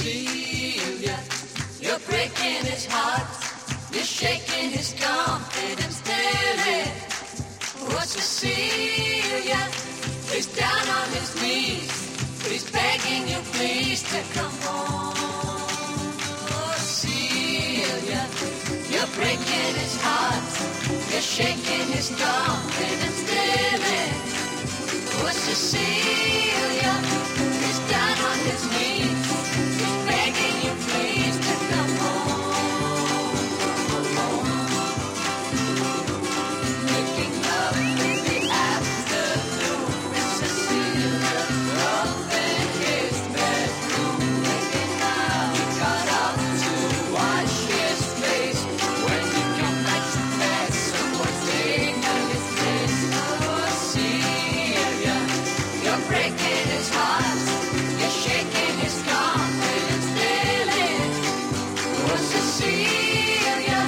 Cecilia, you're breaking his heart. You're shaking his confidence daily. Oh, Cecilia, he's down on his knees. He's begging you, please, to come home. Celia, you're breaking his heart. You're shaking his confidence daily. Oh, Cecilia, Cecilia,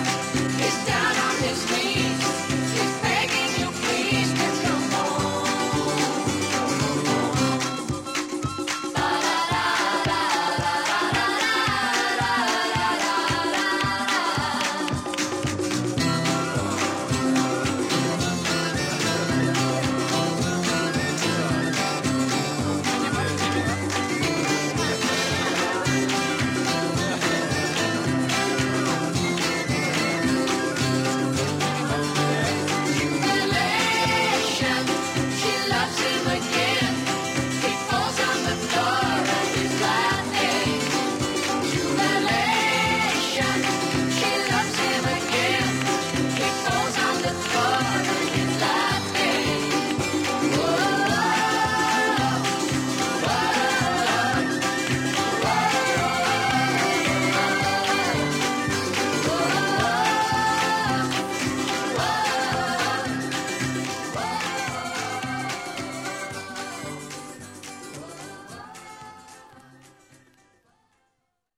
he's down on his knees.